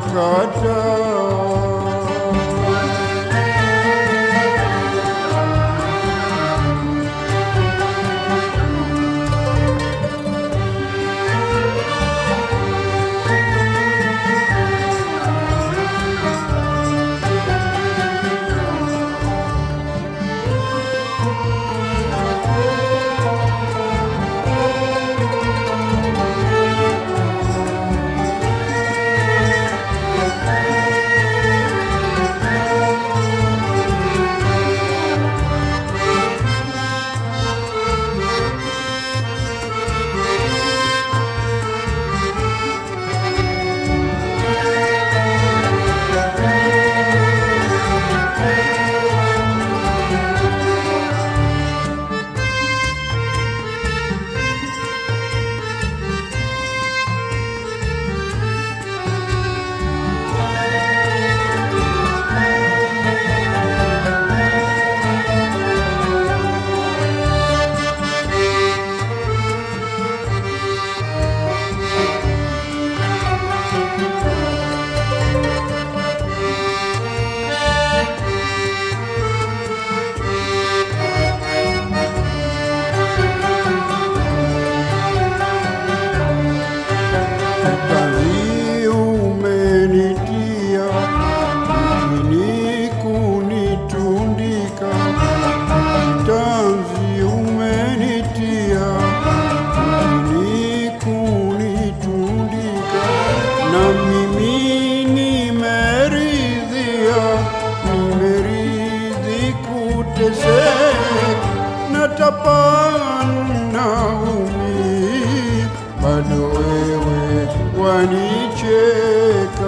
wakata wanicheka.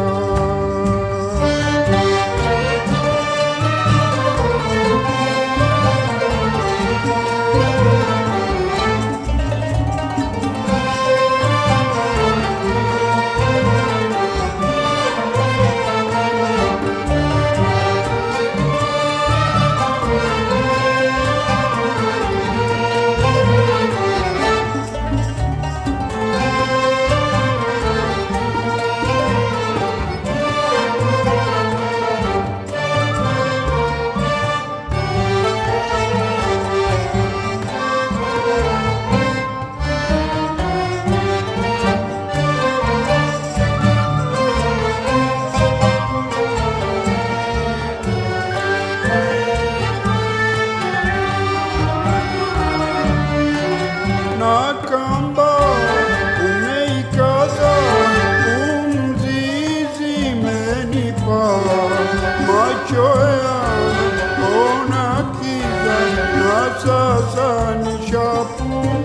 copo